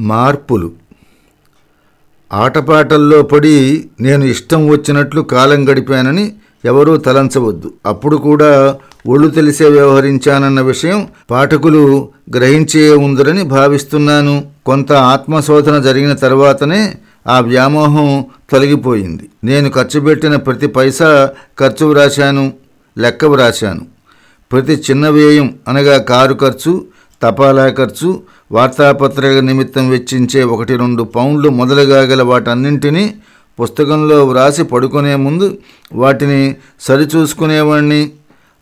మార్పులు. ఆటపాటల్లో పడి నేను ఇష్టం వచ్చినట్లు కాలం గడిపానని ఎవరూ తలంచవద్దు. అప్పుడు కూడా ఒళ్ళు తెలిసే వ్యవహరించానన్న విషయం పాఠకులు గ్రహించే ఉందరని భావిస్తున్నాను. కొంత ఆత్మశోధన జరిగిన తర్వాతనే ఆ వ్యామోహం తొలగిపోయింది. నేను ఖర్చు పెట్టిన ప్రతి పైసా ఖర్చు వ్రాశాను లెక్క వ్రాశాను. ప్రతి చిన్న వ్యయం అనగా కారు ఖర్చు తపాలా ఖర్చు వార్తాపత్రిక నిమిత్తం వెచ్చించే ఒకటి రెండు పౌండ్లు మొదలుగా గల వాటన్నింటినీ పుస్తకంలో వ్రాసి పడుకునే ముందు వాటిని సరిచూసుకునేవాణ్ణి.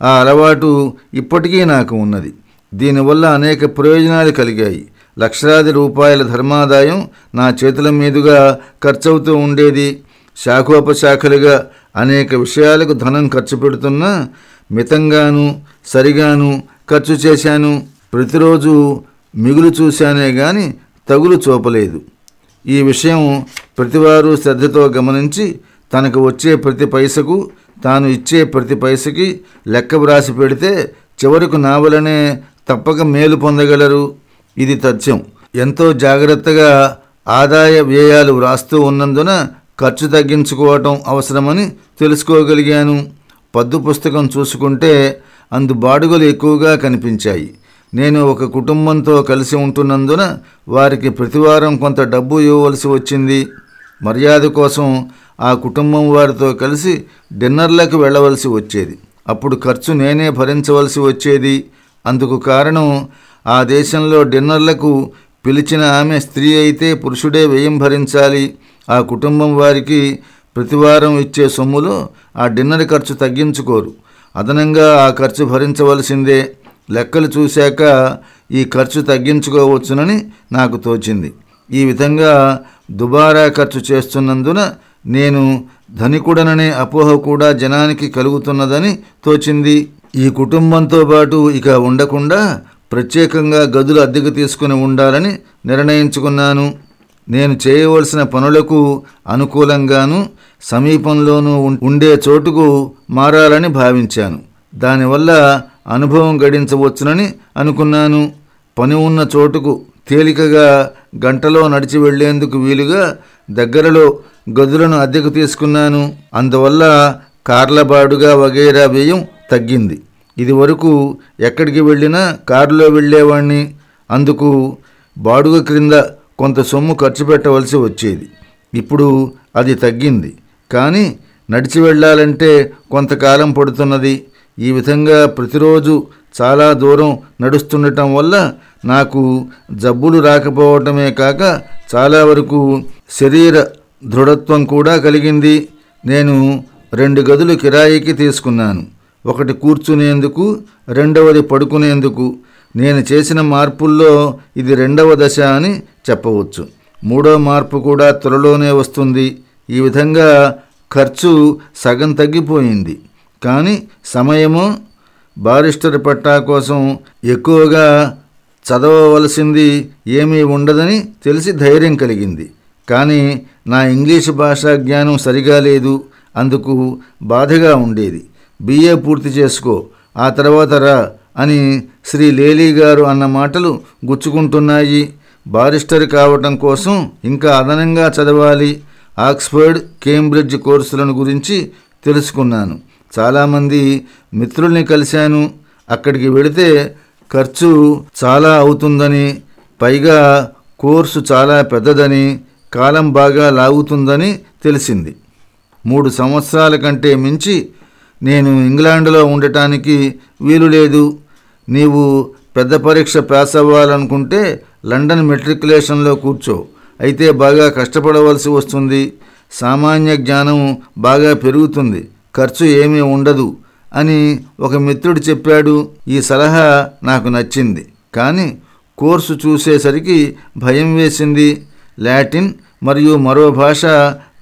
ఆ అలవాటు ఇప్పటికీ నాకు ఉన్నది. దీనివల్ల అనేక ప్రయోజనాలు కలిగాయి. లక్షలాది రూపాయల ధర్మాదాయం నా చేతుల మీదుగా ఖర్చవుతూ ఉండేది. శాఖోపశాఖలుగా అనేక విషయాలకు ధనం ఖర్చు పెడుతున్నా మితంగాను సరిగాను ఖర్చు చేశాను. ప్రతిరోజు మిగులు చూశానే గాని తగులు చూపలేదు. ఈ విషయం ప్రతివారు శ్రద్ధతో గమనించి తనకు వచ్చే ప్రతి పైసకు తాను ఇచ్చే ప్రతి పైసకి లెక్క వ్రాసి పెడితే చివరకు నావలనే తప్పక మేలు పొందగలరు. ఇది తథ్యం. ఎంతో జాగ్రత్తగా ఆదాయ వ్యయాలు వ్రాస్తూ ఉన్నందున ఖర్చు తగ్గించుకోవటం అవసరమని తెలుసుకోగలిగాను. పద్దు పుస్తకం చూసుకుంటే అందు బాడుగలు ఎక్కువగా కనిపించాయి. నేను ఒక కుటుంబంతో కలిసి ఉంటున్నందున వారికి ప్రతివారం కొంత డబ్బు ఇవ్వవలసి వచ్చింది. మర్యాద కోసం ఆ కుటుంబం వారితో కలిసి డిన్నర్లకు వెళ్ళవలసి వచ్చేది. అప్పుడు ఖర్చు నేనే భరించవలసి వచ్చేది. అందుకు కారణం ఆ దేశంలో డిన్నర్లకు పిలిచిన ఆమె స్త్రీ అయితే పురుషుడే వ్యయం భరించాలి. ఆ కుటుంబం వారికి ప్రతివారం ఇచ్చే సొమ్ములో ఆ డిన్నర్ ఖర్చు తగ్గించుకోరు. అదనంగా ఆ ఖర్చు భరించవలసిందే. లెక్కలు చూశాక ఈ ఖర్చు తగ్గించుకోవచ్చునని నాకు తోచింది. ఈ విధంగా దుబారా ఖర్చు చేస్తున్నందున నేను ధనికుడననే అపోహ కూడా జనానికి కలుగుతున్నదని తోచింది. ఈ కుటుంబంతో పాటు ఇక ఉండకుండా ప్రత్యేకంగా గదులు అద్దెకు తీసుకుని ఉండాలని నిర్ణయించుకున్నాను. నేను చేయవలసిన పనులకు అనుకూలంగాను సమీపంలోనూ ఉం- ఉండే చోటుకు మారాలని భావించాను. దానివల్ల అనుభవం గడించవచ్చునని అనుకున్నాను. పని ఉన్న చోటుకు తేలికగా గంటలో నడిచి వెళ్ళేందుకు వీలుగా దగ్గరలో గదులను అద్దెకు తీసుకున్నాను. అందువల్ల కార్ల బాడుగా వగైరా వ్యయం తగ్గింది. ఇది వరకు ఎక్కడికి వెళ్ళినా కారులో వెళ్ళేవాణ్ణి. అందుకు బాడుగ క్రింద కొంత సొమ్ము ఖర్చు పెట్టవలసి వచ్చేది. ఇప్పుడు అది తగ్గింది. కానీ నడిచి వెళ్ళాలంటే కొంతకాలం పడుతున్నది. ఈ విధంగా ప్రతిరోజు చాలా దూరం నడుస్తుండటం వల్ల నాకు జబ్బులు రాకపోవటమే కాక చాలా వరకు శరీర దృఢత్వం కూడా కలిగింది. నేను రెండు గదులు కిరాయికి తీసుకున్నాను. ఒకటి కూర్చునేందుకు రెండవది పడుకునేందుకు. నేను చేసిన మార్పుల్లో ఇది రెండవ దశ అని చెప్పవచ్చు. మూడో మార్పు కూడా త్వరలోనే వస్తుంది. ఈ విధంగా ఖర్చు సగం తగ్గిపోయింది. కానీ సమయము బారిస్టర్ పట్టా కోసం ఎక్కువగా చదవవలసింది ఏమీ ఉండదని తెలిసి ధైర్యం కలిగింది. కానీ నా ఇంగ్లీష్ భాషా జ్ఞానం సరిగా లేదు అందుకు బాధగా ఉండేది. బిఏ పూర్తి చేసుకో ఆ తర్వాత రా అని శ్రీ లేలీ గారు అన్న మాటలు గుచ్చుకుంటున్నాయి. బారిస్టర్ కావటం కోసం ఇంకా అదనంగా చదవాలి. ఆక్స్ఫర్డ్ కేంబ్రిడ్జ్ కోర్సులను గురించి తెలుసుకున్నాను. చాలామంది మిత్రుల్ని కలిశాను. అక్కడికి వెళితే ఖర్చు చాలా అవుతుందని పైగా కోర్సు చాలా పెద్దదని కాలం బాగా లాగుతుందని తెలిసింది. మూడు సంవత్సరాల కంటే మించి నేను ఇంగ్లాండ్లో ఉండటానికి వీలు లేదు. నీవు పెద్ద పరీక్ష పాస్ అవ్వాలనుకుంటే లండన్ మెట్రికులేషన్లో కూర్చో. అయితే బాగా కష్టపడవలసి వస్తుంది. సామాన్య జ్ఞానం బాగా పెరుగుతుంది. ఖర్చు ఏమీ ఉండదు అని ఒక మిత్రుడు చెప్పాడు. ఈ సలహా నాకు నచ్చింది. కానీ కోర్సు చూసేసరికి భయం వేసింది. లాటిన్ మరియు మరో భాష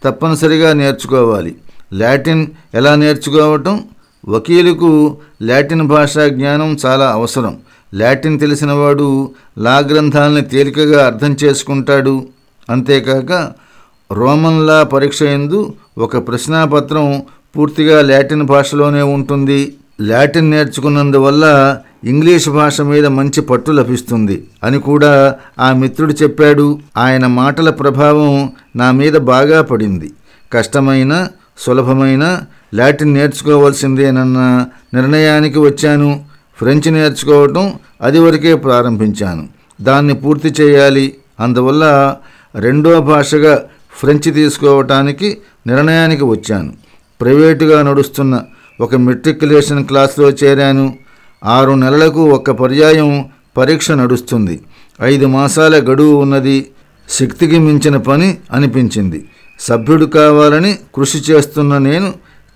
తప్పనిసరిగా నేర్చుకోవాలి. లాటిన్ ఎలా నేర్చుకోవటం? వకీలుకు లాటిన్ భాషా జ్ఞానం చాలా అవసరం. లాటిన్ తెలిసినవాడు లా గ్రంథాలని తేలికగా అర్థం చేసుకుంటాడు. అంతేకాక రోమన్ లా పరీక్ష ఎందు ఒక ప్రశ్నాపత్రం పూర్తిగా లాటిన్ భాషలోనే ఉంటుంది. లాటిన్ నేర్చుకున్నందువల్ల ఇంగ్లీష్ భాష మీద మంచి పట్టు లభిస్తుంది. అని కూడా ఆ మిత్రుడు చెప్పాడు. ఆయన మాటల ప్రభావం నా మీద బాగా పడింది. కష్టమైన సులభమైన లాటిన్ నేర్చుకోవాల్సిందేనన్న నిర్ణయానికి వచ్చాను. ఫ్రెంచ్ నేర్చుకోవటం అది వరకే ప్రారంభించాను. దాన్ని పూర్తి చేయాలి. అందువల్ల రెండో భాషగా ఫ్రెంచ్ తీసుకోవటానికి నిర్ణయానికి వచ్చాను. ప్రైవేటుగా నడుస్తున్న ఒక మెట్రికులేషన్ క్లాస్లో చేరాను. ఆరు నెలలకు ఒక్క పర్యాయం పరీక్ష నడుస్తుంది. ఐదు మాసాల గడువు ఉన్నది. శక్తికి మించిన పని అనిపించింది. సభ్యుడు కావాలని కృషి చేస్తున్న నేను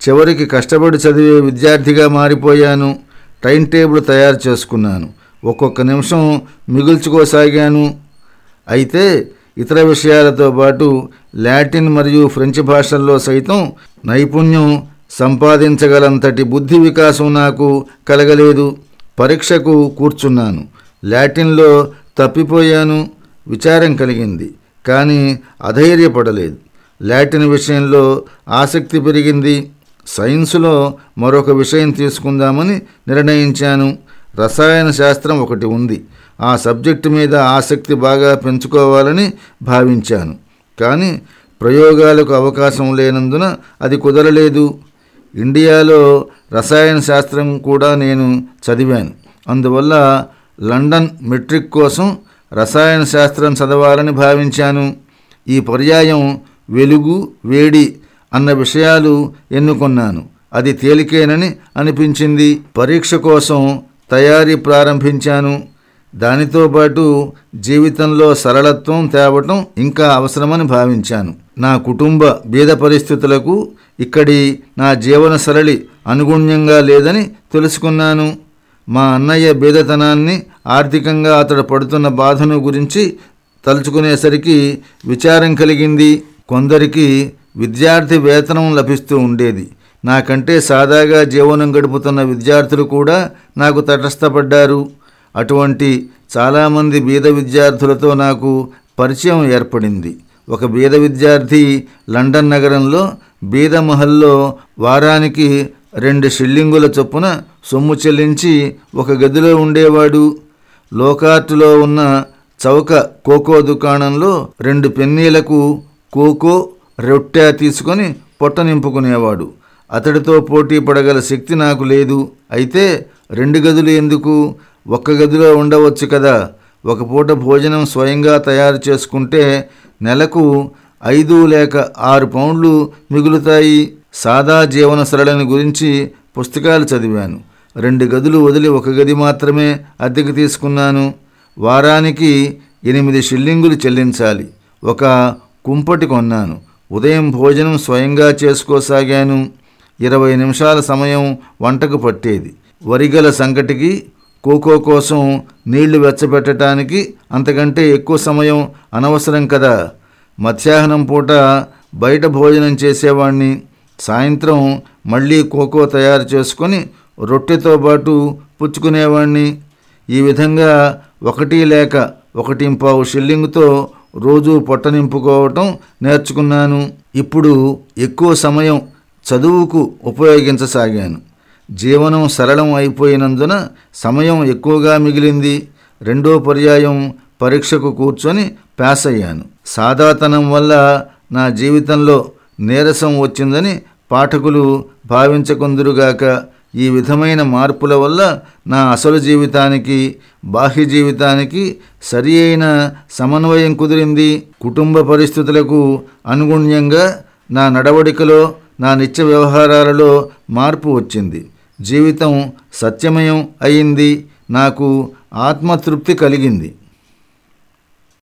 చివరికి కష్టపడి చదివే విద్యార్థిగా మారిపోయాను. టైం టేబుల్ తయారు చేసుకున్నాను. ఒక్కొక్క నిమిషం మిగుల్చుకోసాగాను. అయితే ఇతర విషయాలతో పాటు లాటిన్ మరియు ఫ్రెంచ్ భాషల్లో సైతం నైపుణ్యం సంపాదించగలంతటి బుద్ధి వికాసం నాకు కలగలేదు. పరీక్షకు కూర్చున్నాను. లాటిన్లో తప్పిపోయాను. విచారం కలిగింది. కానీ అధైర్యపడలేదు. లాటిన్ విషయంలో ఆసక్తి పెరిగింది. సైన్సులో మరొక విషయం తీసుకుందామని నిర్ణయించాను. రసాయన శాస్త్రం ఒకటి ఉంది. ఆ సబ్జెక్టు మీద ఆసక్తి బాగా పెంచుకోవాలని భావించాను. కానీ ప్రయోగాలకు అవకాశం లేనందున అది కుదరలేదు. ఇండియాలో రసాయన శాస్త్రం కూడా నేను చదివాను. అందువల్ల లండన్ మెట్రిక్ కోసం రసాయన శాస్త్రం చదవాలని భావించాను. ఈ పర్యాయం వెలుగు వేడి అన్న విషయాలు ఎన్నుకున్నాను. అది తేలికేనని అనిపించింది. పరీక్ష కోసం తయారీ ప్రారంభించాను. దానితో పాటు జీవితంలో సరళత్వం తేవటం ఇంకా అవసరమని భావించాను. నా కుటుంబ బీద పరిస్థితులకు ఇక్కడి నా జీవన సరళి అనుగుణ్యంగా లేదని తెలుసుకున్నాను. మా అన్నయ్య బీదతనాన్ని ఆర్థికంగా అతడు పడుతున్న బాధను గురించి తలుచుకునేసరికి విచారం కలిగింది. కొందరికి విద్యార్థి వేతనం లభిస్తూ ఉండేది. నాకంటే సాదాగా జీవనం గడుపుతున్న విద్యార్థులు కూడా నాకు తటస్థపడ్డారు. అటువంటి చాలామంది బీద విద్యార్థులతో నాకు పరిచయం ఏర్పడింది. ఒక బీద విద్యార్థి లండన్ నగరంలో బీద మహల్లో వారానికి రెండు షిల్లింగుల చొప్పున సొమ్ము చెల్లించి ఒక గదిలో ఉండేవాడు. లోకార్టులో ఉన్న చౌక కోకో దుకాణంలో రెండు పెన్నీలకు కోకో రొట్టె తీసుకొని పొట్ట నింపుకునేవాడు. అతడితో పోటీ పడగల శక్తి నాకు లేదు. అయితే రెండు గదులు ఎందుకు? ఒక్క గదిలో ఉండవచ్చు కదా. ఒక పూట భోజనం స్వయంగా తయారు చేసుకుంటే నెలకు ఐదు లేక ఆరు పౌండ్లు మిగులుతాయి. సాదా జీవన సరళని గురించి పుస్తకాలు చదివాను. రెండు గదులు వదిలి ఒక గది మాత్రమే అద్దెకు తీసుకున్నాను. వారానికి ఎనిమిది షిల్లింగులు చెల్లించాలి. ఒక కుంపటి కొన్నాను. ఉదయం భోజనం స్వయంగా చేసుకోసాగాను. ఇరవై నిమిషాల సమయం వంటకు పట్టేది. వరిగల సంకటికి కోకో కోసం నీళ్ళు వెచ్చబెట్టడానికి అంతకంటే ఎక్కువ సమయం అనవసరం కదా. మధ్యాహ్నం పూట బయట భోజనం చేసేవాణ్ణి. సాయంత్రం మళ్ళీ కోకో తయారు చేసుకొని రొట్టెతో పాటు పుచ్చుకునేవాణ్ణి. ఈ విధంగా ఒకటి లేక ఒకటింపావు షిల్లింగ్తో రోజు పొట్ట నింపుకోవటం నేర్చుకున్నాను. ఇప్పుడు ఎక్కువ సమయం చదువుకు ఉపయోగించసాగాను. జీవనం సరళం అయిపోయినందున సమయం ఎక్కువగా మిగిలింది. రెండో పర్యాయం పరీక్షకు కూర్చొని పాస్ అయ్యాను. సాదాతనం వల్ల నా జీవితంలో నీరసం వచ్చిందని పాఠకులు భావించకుందురుగాక ఈ విధమైన మార్పుల వల్ల నా అసలు జీవితానికి బాహ్య జీవితానికి సరి అయిన సమన్వయం కుదిరింది. కుటుంబ పరిస్థితులకు అనుగుణ్యంగా నా నడవడికలో నా నిత్య వ్యవహారాలలో మార్పు వచ్చింది. జీవితం సత్యమయం అయింది. నాకు ఆత్మతృప్తి కలిగింది.